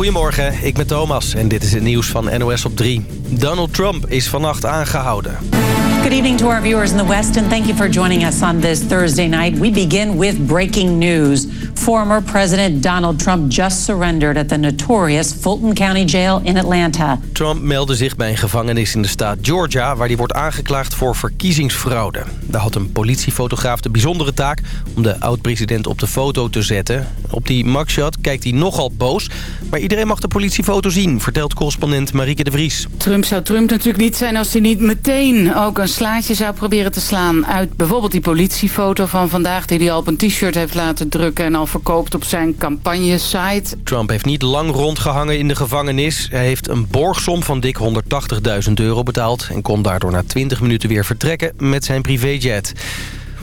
Goedemorgen, ik ben Thomas en dit is het nieuws van NOS op 3. Donald Trump is vannacht aangehouden. Good evening to our viewers in the West, and thank you for joining us on this Thursday night. We begin with breaking news. Former President Donald Trump just surrendered at the notorious Fulton County Jail in Atlanta. Trump meldde zich bij een gevangenis in de staat Georgia... waar hij wordt aangeklaagd voor verkiezingsfraude. Daar had een politiefotograaf de bijzondere taak... om de oud-president op de foto te zetten. Op die mugshot kijkt hij nogal boos... maar iedereen mag de politiefoto zien... vertelt correspondent Marieke de Vries. Trump zou Trump natuurlijk niet zijn als hij niet meteen ook een slaatje zou proberen te slaan... uit bijvoorbeeld die politiefoto van vandaag... die hij al op een t-shirt heeft laten drukken... en al verkoopt op zijn campagnesite. Trump heeft niet lang rondgehangen in de gevangenis. Hij heeft een borgsom van dik 180.000 euro betaald... en kon daardoor na 20 minuten weer vertrekken met zijn privéjet.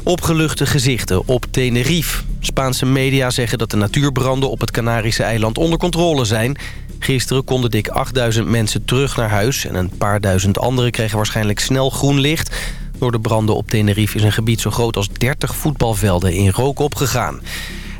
Opgeluchte gezichten op Tenerife. Spaanse media zeggen dat de natuurbranden op het Canarische eiland onder controle zijn. Gisteren konden dik 8000 mensen terug naar huis... en een paar duizend anderen kregen waarschijnlijk snel groen licht. Door de branden op Tenerife is een gebied zo groot als 30 voetbalvelden in rook opgegaan.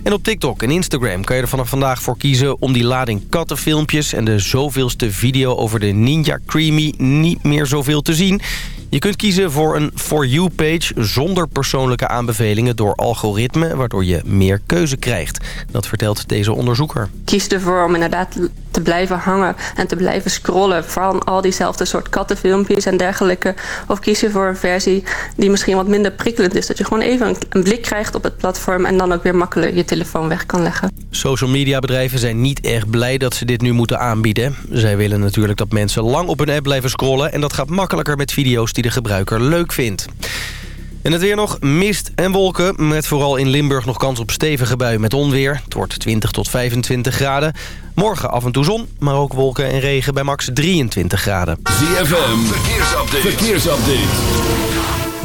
En op TikTok en Instagram kan je er vanaf vandaag voor kiezen... om die lading kattenfilmpjes en de zoveelste video over de Ninja Creamy niet meer zoveel te zien... Je kunt kiezen voor een For You-page zonder persoonlijke aanbevelingen door algoritme... waardoor je meer keuze krijgt. Dat vertelt deze onderzoeker. Kies ervoor om inderdaad te blijven hangen en te blijven scrollen... van al diezelfde soort kattenfilmpjes en dergelijke. Of kies je voor een versie die misschien wat minder prikkelend is. Dat je gewoon even een blik krijgt op het platform... en dan ook weer makkelijk je telefoon weg kan leggen. Social media bedrijven zijn niet erg blij dat ze dit nu moeten aanbieden. Zij willen natuurlijk dat mensen lang op hun app blijven scrollen... en dat gaat makkelijker met video's die de gebruiker leuk vindt. En het weer nog mist en wolken. Met vooral in Limburg nog kans op stevige buien met onweer. Het wordt 20 tot 25 graden. Morgen af en toe zon, maar ook wolken en regen bij max 23 graden. ZFM, verkeersupdate. verkeersupdate.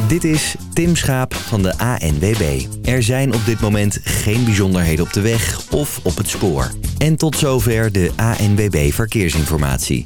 Dit is Tim Schaap van de ANWB. Er zijn op dit moment geen bijzonderheden op de weg of op het spoor. En tot zover de ANWB Verkeersinformatie.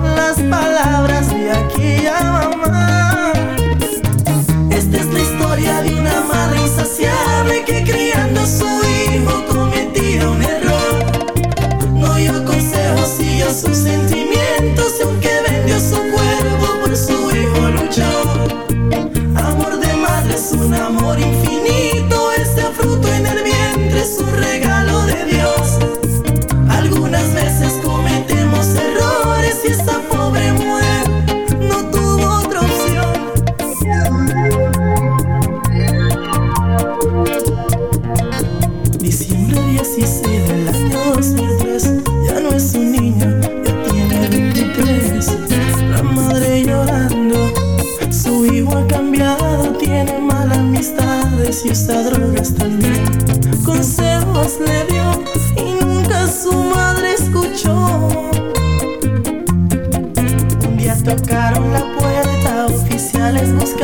las palabras y aquí ya vamos.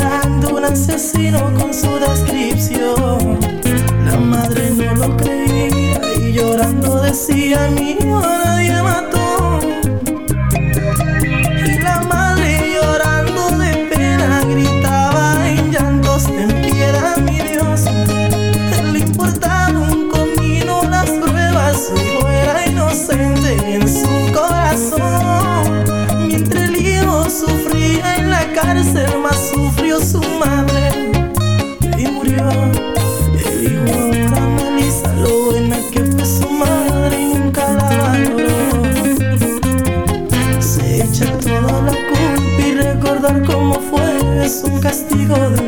buscando un asesino con su descripción. La madre no lo creía y llorando decía, mi hijo nadie mató. es un castigo de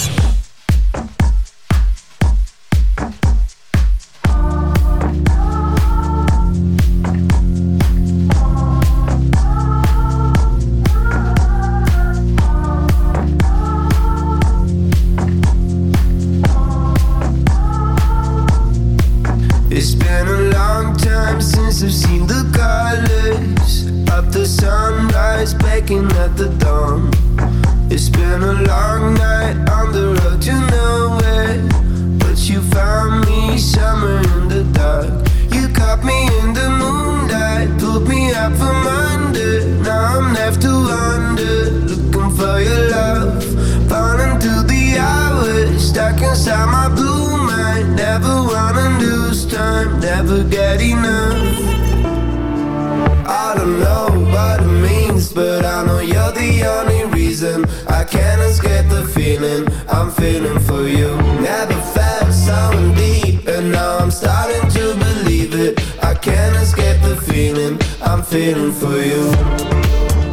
striking at the dawn. It's been a long feeling, I'm feeling for you. Never felt someone deep and now I'm starting to believe it. I can't escape the feeling, I'm feeling for you.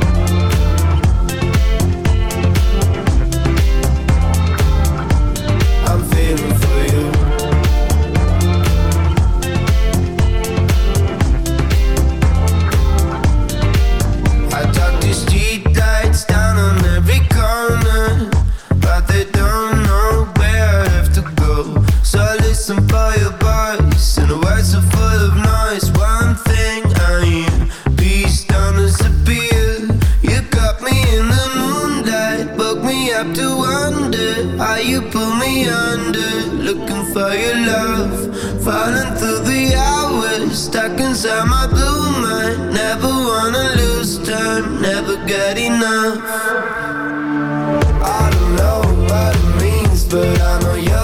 inside my blue mind Never wanna lose time, never get enough. I don't know what it means, but I know you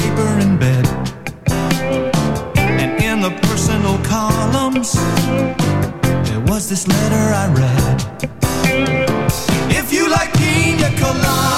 paper in bed. And in the personal columns, there was this letter I read. If you like pina colada.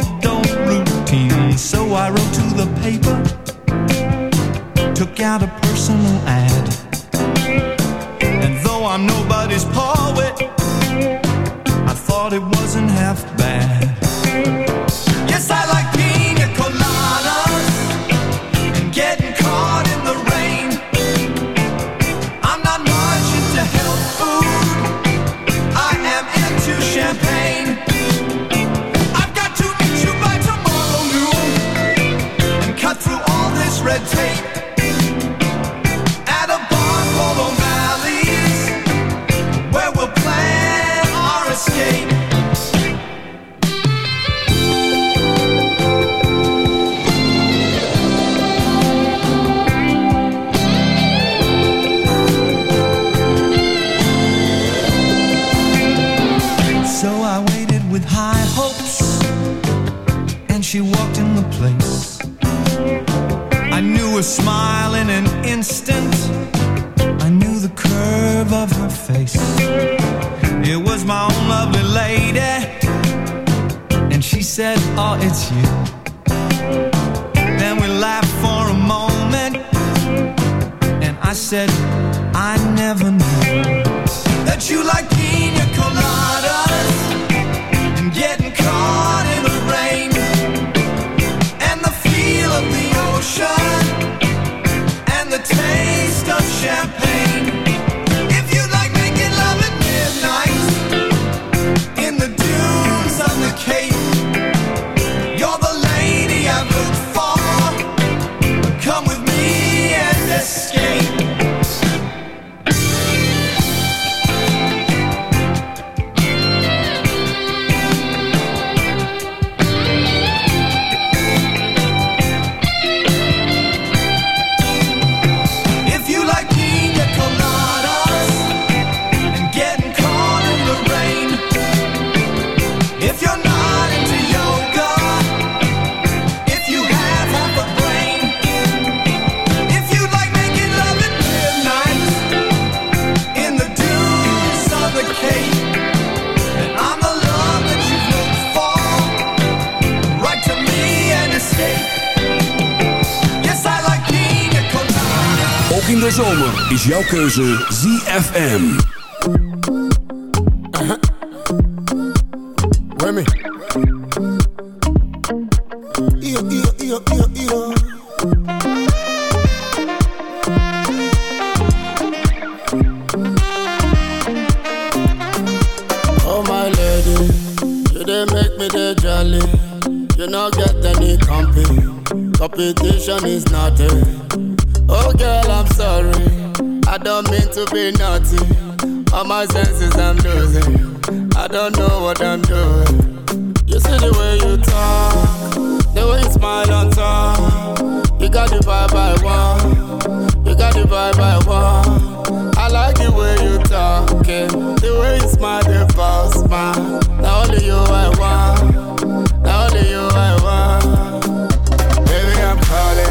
so I wrote to the paper, took out a personal ad. And though I'm nobody's part, said, jouw keuze ZFM. Uh-huh. Remy. Iyo, iyo, iyo, iyo, iyo. Oh my lady, you dey make me dey jolly. You no get any company, competition is nothing. Oh girl, I'm sorry, I don't mean to be naughty. All my senses I'm losing. I don't know what I'm doing. You see the way you talk, the way you smile on top. You got the vibe I want. You got the vibe I want. I like the way you talking, the way you smile, the false smile. Now only you I want. Now only you I want. Baby, I'm calling.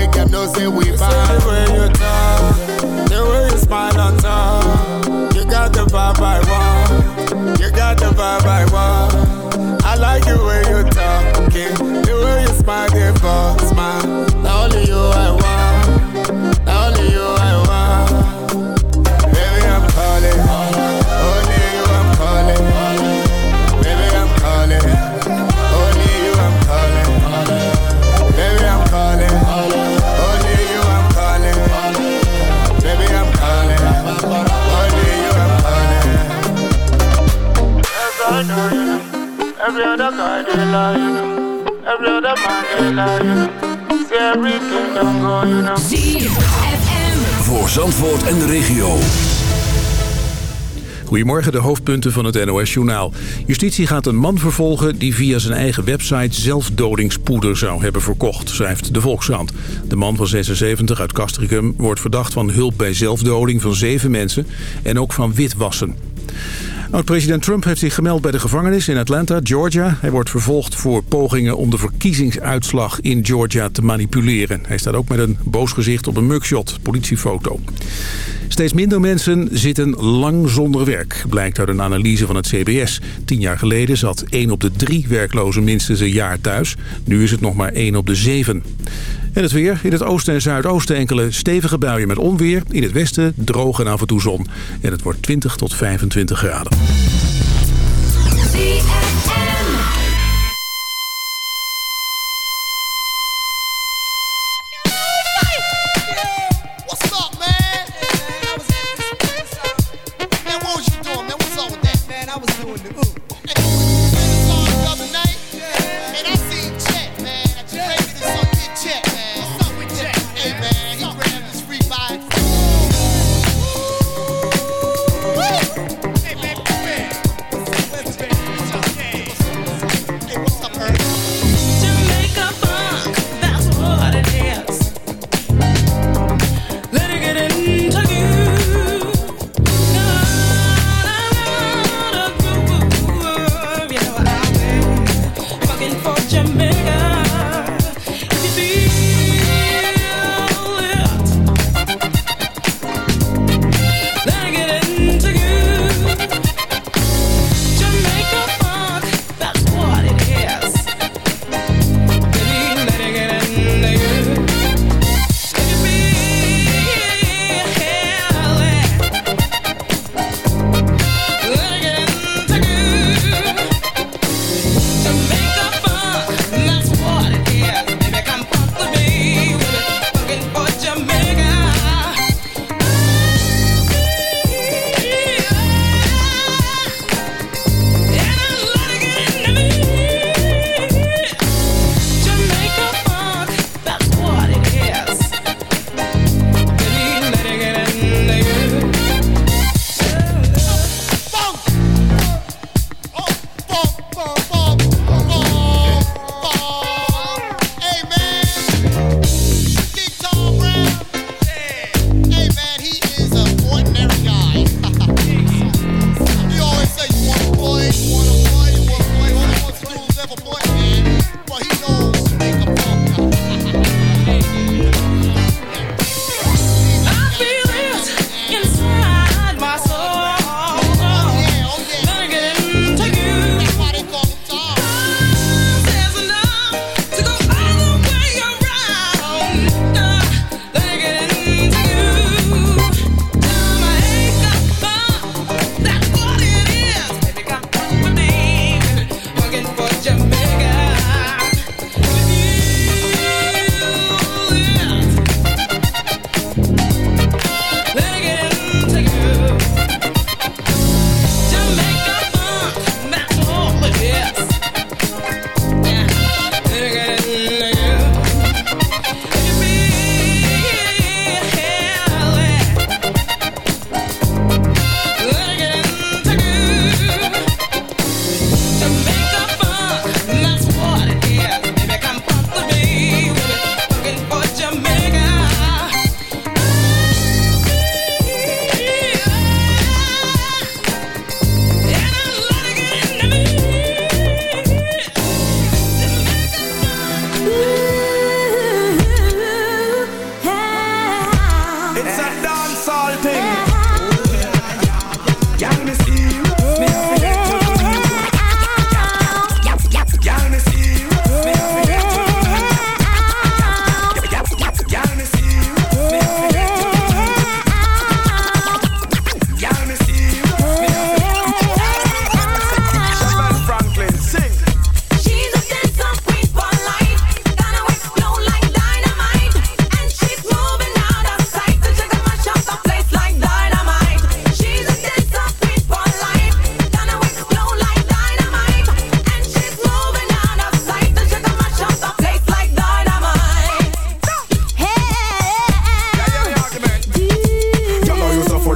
make them know say we bomb. The way you talk, the way you smile on top. You got the vibe I want. You got the vibe I want. Goedemorgen, de hoofdpunten van het NOS-journaal. Justitie gaat een man vervolgen die via zijn eigen website zelfdodingspoeder zou hebben verkocht, schrijft de Volkskrant. De man van 76 uit Castricum wordt verdacht van hulp bij zelfdoding van zeven mensen en ook van witwassen. Oud-president Trump heeft zich gemeld bij de gevangenis in Atlanta, Georgia. Hij wordt vervolgd voor pogingen om de verkiezingsuitslag in Georgia te manipuleren. Hij staat ook met een boos gezicht op een mugshot, politiefoto. Steeds minder mensen zitten lang zonder werk, blijkt uit een analyse van het CBS. Tien jaar geleden zat 1 op de 3 werklozen minstens een jaar thuis. Nu is het nog maar 1 op de 7. En het weer. In het oosten en zuidoosten enkele stevige buien met onweer. In het westen droog en af en toe zon. En het wordt 20 tot 25 graden.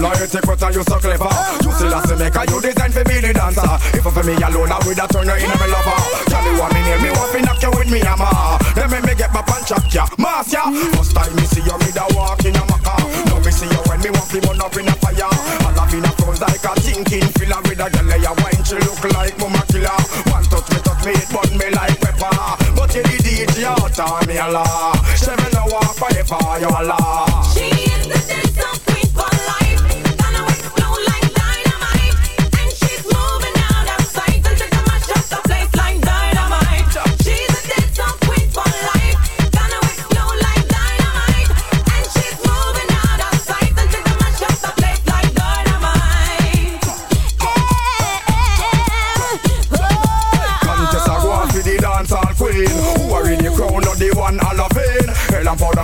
loyalty but you so clever? You see that's the maker, you design for me the dancer. If for me alone, I would have turned you into my lover. Tell me what me need, me want to knock you with me hammer. Let me, me get my punch up ya, mass ya First time me see you, me da walk in a maca. Now me see you when me walk, me burn up in a fire. All of in a front like a thinking filler. With a girl like wine, she look like mama killer. One touch me, touch me, it burn me like pepper. But you the DJ out on me a la She me no walk forever, you a la She is the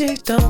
music don't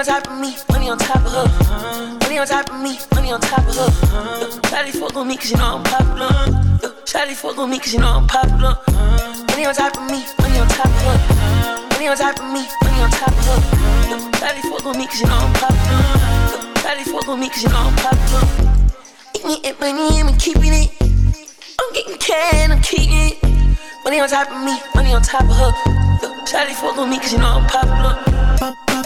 On top of me, money on top of her. Money on top of me, money on top of her. Shawty fuck on me cause you know I'm popular. Shawty fuck on me cause you know I'm popular. Money on top of me, money on top of her. Money on top of me, money on top of her. Shawty fuck on me cause you know I'm popular. Shawty fuck on me cause you know I'm popular. Eating it, money, I'm keeping it. I'm getting can, I'm keeping it. Money on top of me, money on top of her. Shawty fuck on me cause you know I'm popular.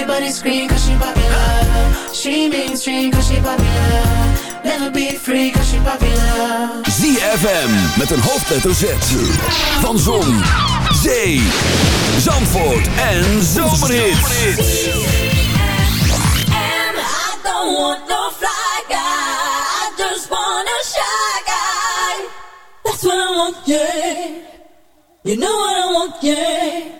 Everybody scream cause she popular. She mainstream cause she popular. Never be free cause she popular. ZFM met een hoofdletter Z. Van Zon, Zee, Zandvoort en Zomerhits. I don't want no fly guy. I just want a shy guy. That's what I want, yeah. You know what I want, yeah.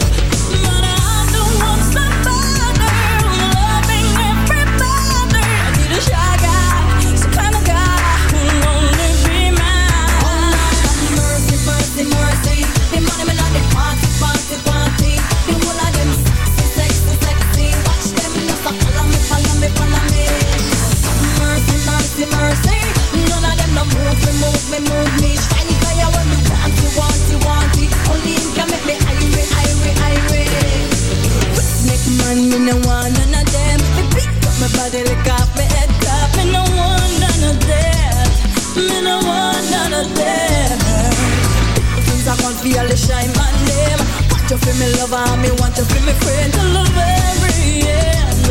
Friend till the very end,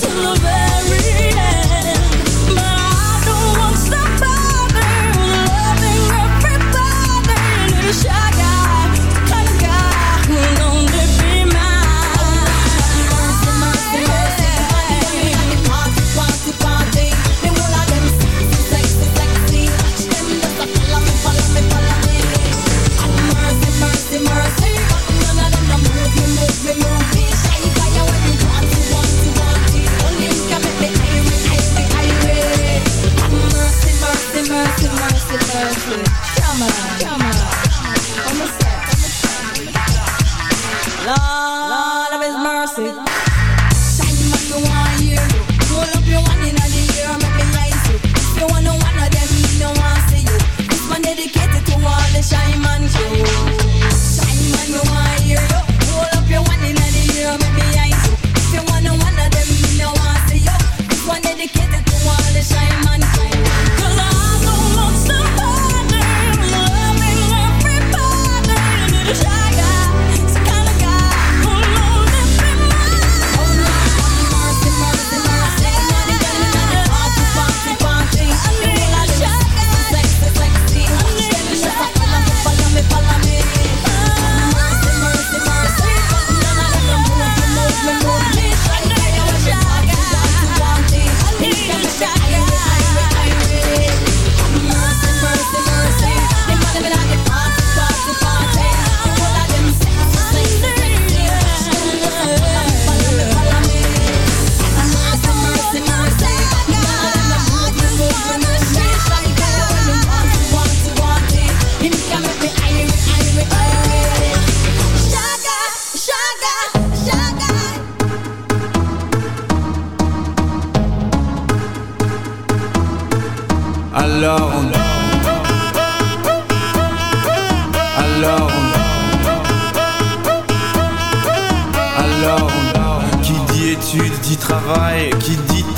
till the very end. Everybody. Need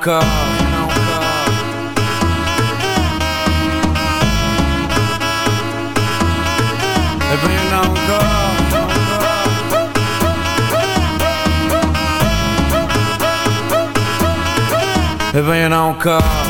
alcohol Bring alcohol nou alcohol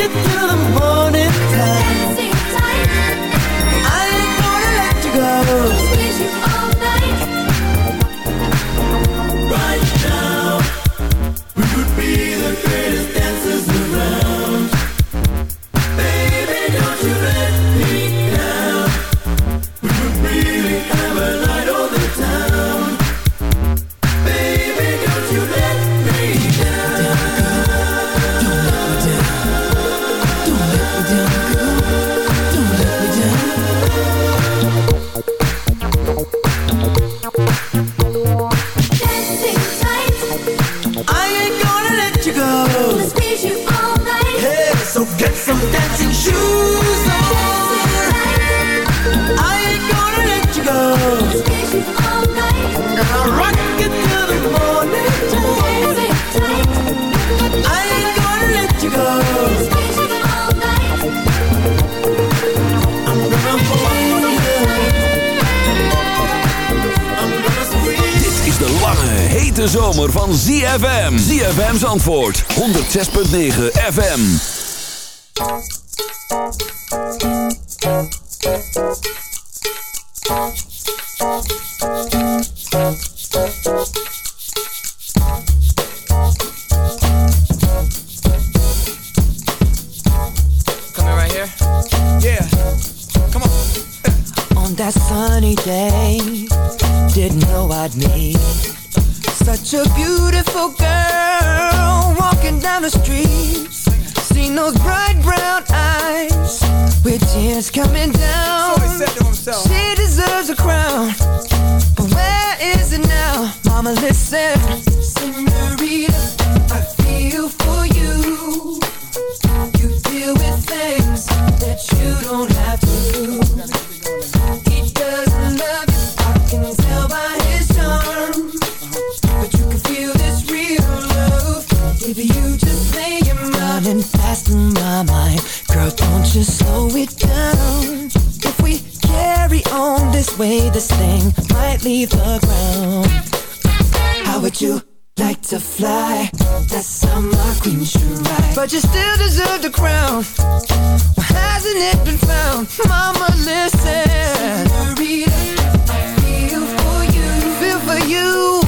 It till the morning ZFM's antwoord. 106.9 FM. Coming right here? Yeah. Come on. On that sunny day, didn't know I'd meet such a beautiful girl walking down the street. Seen those bright brown eyes with tears coming down. So he said to himself. She deserves a crown, but where is it now? Mama, listen, Senorita, Don't slow it down. If we carry on this way, this thing might leave the ground. How would you like to fly? That's how my queen should ride. But you still deserve the crown. Why hasn't it been found? Mama, listen. Senorita, I feel for you. Feel for. You